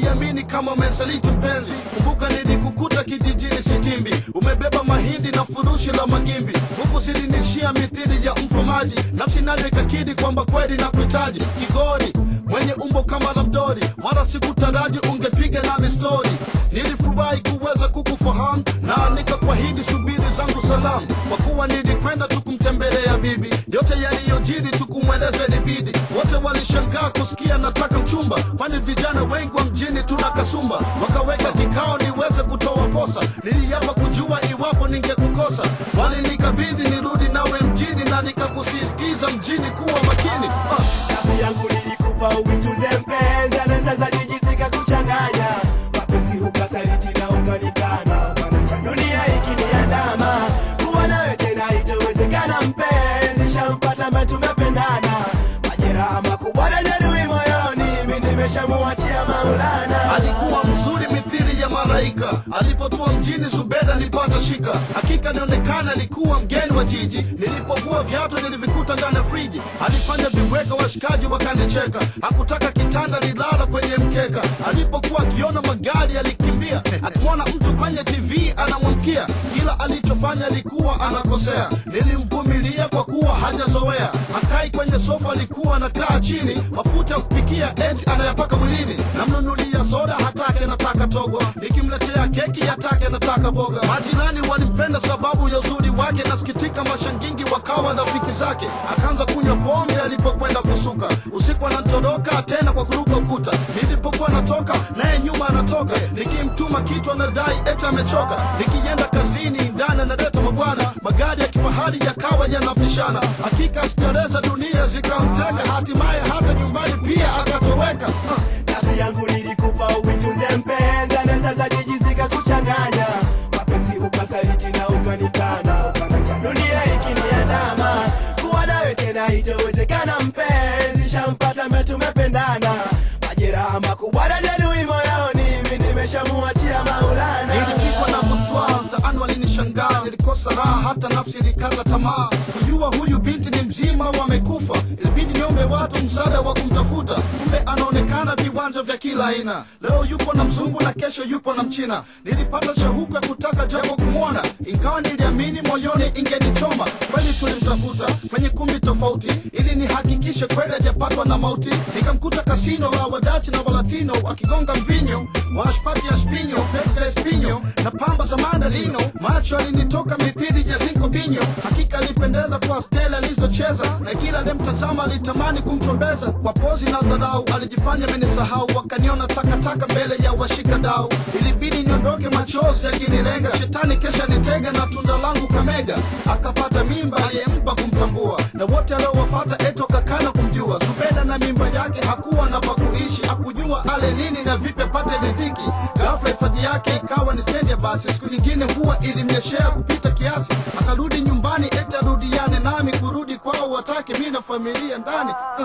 siamini kama umesaliti mpenzi kumbuka nilikukuta kijijini sitimbi. Umebeba mahindi na furushi la magimbi. Huku silinishia mithili ya mfamaji nafsi nayo ikakidi kwamba kweli na kuhitaji kigori mwenye umbo kama la mdori. Wala sikutaraji ungepiga nami stori nilifurahi kuweza kukufahamu na nikakwahidi subiri zangu salamu yote yaliyojiri tukumweleze libidi wote walishangaa kusikia nataka mchumba. Kwani vijana wengi wa mjini tuna kasumba? Wakaweka kikao niweze kutoa posa. Niliapa kujua iwapo ningekukosa. Walinikabidhi nirudi nawe mjini na nikakusisitiza mjini kuwa makini. Ah. yangu nilikupa jijisika na ukanikana. Dunia ikiniandama kuwa nawe tena itawezekana mpenzi shampata mbe tumependana. Majeraha makubwa na jeruhi moyoni mi nimeshamuachia maulana. Alikuwa mzuri mithili ya malaika. Alipotua mjini zubeda nipata shika hakika nionekana alikuwa mgeni wa jiji. Nilipokuwa viatu nilivikuta ndani ya friji. Alifanya viweka washikaji wakanicheka. Hakutaka kitanda lilala kwenye mkeka. Alipokuwa akiona magari alikimbia. Akimwona mtu kwenye tv anamwamkia kila likuwa anakosea. Nilimvumilia kwa kuwa hajazoea. Akai kwenye sofa alikuwa anakaa chini. Mafuta ya kupikia eti anayapaka mwilini. Namnunulia soda hatake nataka togwa, nikimletea keki hatake nataka boga. Majirani walimpenda sababu ya uzuri wake na zake. Akaanza kunywa pombe alipokwenda kusuka. Usiku anatoroka tena kwa kuruka ukuta. Nilipokuwa natoka naye nyuma anatoka. Nikimtuma kitu anadai eti amechoka. Nikienda kazini ndani analeta mabwana. Magari ya kifahari yakawa yanapishana hakika sijareza dunia zikamteka. Hatimaye hata nilikosa raha hata nafsi ilikaza tamaa. Kujua huyu binti ni mzima wamekufa. Ilibidi niombe watu msaada wa kumtafuta anaonekana viwanja vya kila aina. Leo yupo na mzungu na kesho yupo na mchina. Nilipata shauku ya kutaka japo kumwona. Ingawa niliamini moyoni ingenichoma. Kweli tulimtafuta kwenye kumbi tofauti. Ili nihakikishe kweli hajapatwa na mauti. Nikamkuta kasino la wadachi na walatino wakigonga mvinyo. Washpati ya spinyo espinyo na pamba za mandalino. Macho alinitoka mipiri ya zinko binyo. Hakika alipendeza kwa stela alizocheza. Na kila alimtazama alitamani kumtombeza kwa pozi na dharau alijifanya amenisahau wakaniona takataka mbele ya washika dau. Ilibidi niondoke machozi akinilenga. Shetani kesha nitega na tunda langu kamega. Akapata mimba aliyempa kumtambua. Na wote aliowafata eto kakana kumjua. Zubeda na mimba yake hakuwa na pakuishi akujua ale nini na vipi apate hifadhi yake ikawa ni stendi ya basi. Siku nyingine huwa ilimnyeshea kupita kiasi. Akarudi nyumbani eti arudiane nami kurudi kwao watake mi na familia ndani. Ah.